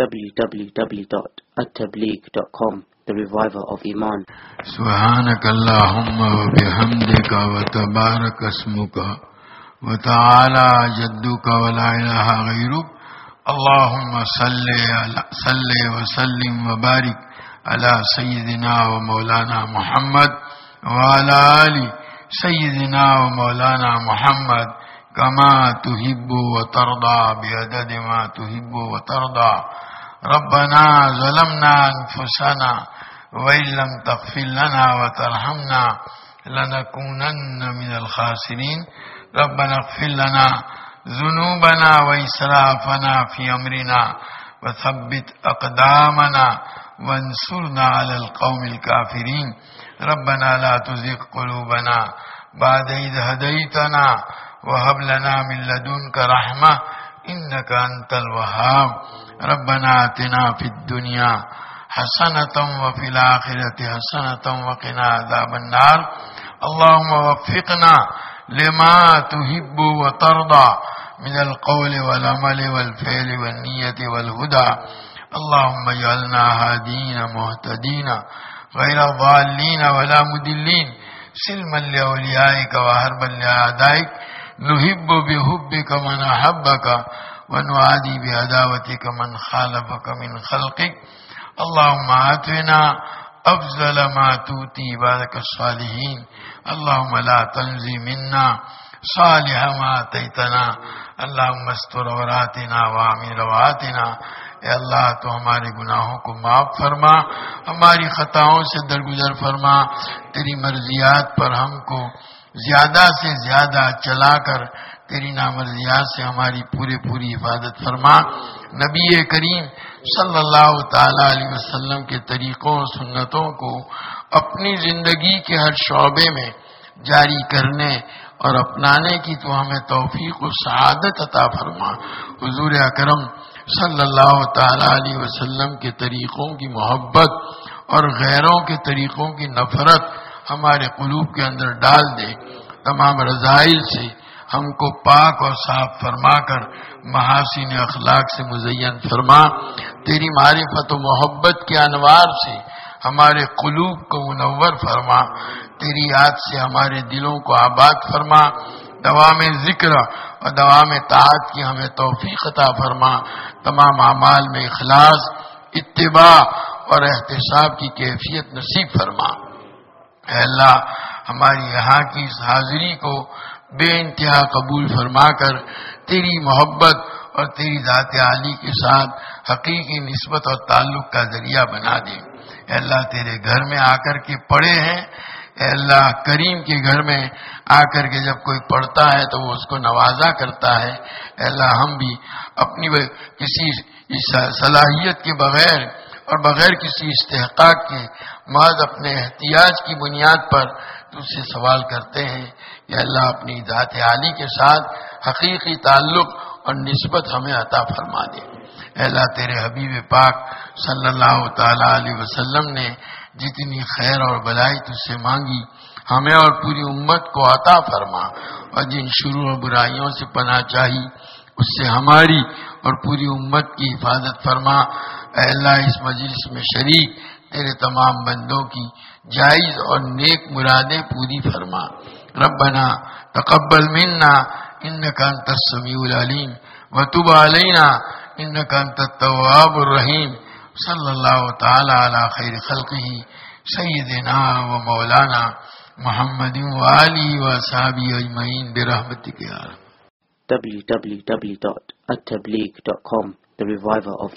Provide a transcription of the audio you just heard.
www.attableek.com The Reviver of Iman. سبحانك اللهم وبحمدك وتبارك اسمك وتعالى جدك ولا إله غيرك اللهم صل صل وسلم وبارك على سيدنا ومولانا محمد وعلى آل سيدنا ومولانا محمد كما تحب وترضى بعدد ما تحب وترضى ربنا ظلمنا أنفسنا وإن لم تغفر لنا وترحمنا لنكونن من الخاسرين ربنا اغفر لنا ذنوبنا وإسرافنا في أمرنا وثبت أقدامنا وانصرنا على القوم الكافرين ربنا لا تزغ قلوبنا بعد إذ هديتنا وهب لنا من لدنك رحمة إنك أنت الوهاب. ربنا آتنا في الدنيا حسنة وفي الآخرة حسنة وقنا عذاب النار. اللهم وفقنا لما تحب وترضى من القول والعمل والفعل والنية والهدى. اللهم اجعلنا هادين مهتدين غير ضالين ولا مدلين. سلما لأوليائك وهربا لأعدائك. نحب بحبك من أحبك ونعادي بعداوتك من خالفك من خلقك. اللهم آتنا أفضل ما تؤتي عبادك الصالحين. اللهم لا تنزي منا صالح ما آتيتنا. اللهم استر عوراتنا وامن رواتنا. اے اللہ تو ہمارے گناہوں کو معاف فرما، ہماری خطاؤں سے درگزر فرما. تیری مرضیات پر ہم کو زیادہ سے زیادہ چلا کر تیری نامرضیات سے ہماری پوری پوری حفاظت فرما۔ نبی کریم صلی اللہ تعالی علیہ وسلم کے طریقوں اور سنتوں کو اپنی زندگی کے ہر شعبے میں جاری کرنے اور اپنانے کی تو ہمیں توفیق و سعادت عطا فرما۔ حضور اکرم صلی اللہ تعالی علیہ وسلم کے طریقوں کی محبت اور غیروں کے طریقوں کی نفرت ہمارے قلوب کے اندر ڈال دے، تمام رضائل سے ہم کو پاک اور صاف فرما کر محاسن اخلاق سے مزین فرما۔ تیری معرفت و محبت کے انوار سے ہمارے قلوب کو منور فرما۔ تیری یاد سے ہمارے دلوں کو آباد فرما۔ دوام ذکر اور دوام طاعت کی ہمیں توفیق عطا فرما۔ تمام اعمال میں اخلاص، اتباع اور احتساب کی کیفیت نصیب فرما۔ اے اللہ، ہماری یہاں کی اس حاضری کو بے انتہا قبول فرما کر تیری محبت اور تیری ذات عالی کے ساتھ حقیقی نسبت اور تعلق کا ذریعہ بنا دے۔ اے اللہ، تیرے گھر میں آ کر کے پڑے ہیں۔ اے اللہ، کریم کے گھر میں آ کر کے جب کوئی پڑھتا ہے تو وہ اس کو نوازا کرتا ہے۔ اے اللہ، ہم بھی اپنی کسی صلاحیت کے بغیر اور بغیر کسی استحقاق کے محض اپنے احتیاج کی بنیاد پر تجھ سے سوال کرتے ہیں کہ اللہ اپنی ذات عالی کے ساتھ حقیقی تعلق اور نسبت ہمیں عطا فرما دے۔ اللہ، تیرے حبیب پاک صلی اللہ تعالی علیہ وسلم نے جتنی خیر اور بلائی تجھ سے مانگی، ہمیں اور پوری امت کو عطا فرما۔ اور جن شروع اور برائیوں سے پناہ چاہی، اس سے ہماری اور پوری امت کی حفاظت فرما۔ اے اللہ، اس مجلس میں شریک تیرے تمام بندوں کی جائز اور نیک مرادیں پوری فرما۔ ربنا تقبل منا انك انت السميع العليم وتب علينا انك انت التواب الرحيم صلى الله تعالى على خير خلقه سيدنا ومولانا محمد وآله وصحبه اجمعين برحمتك يا رب۔ www.attableek.com The Reviver of Iman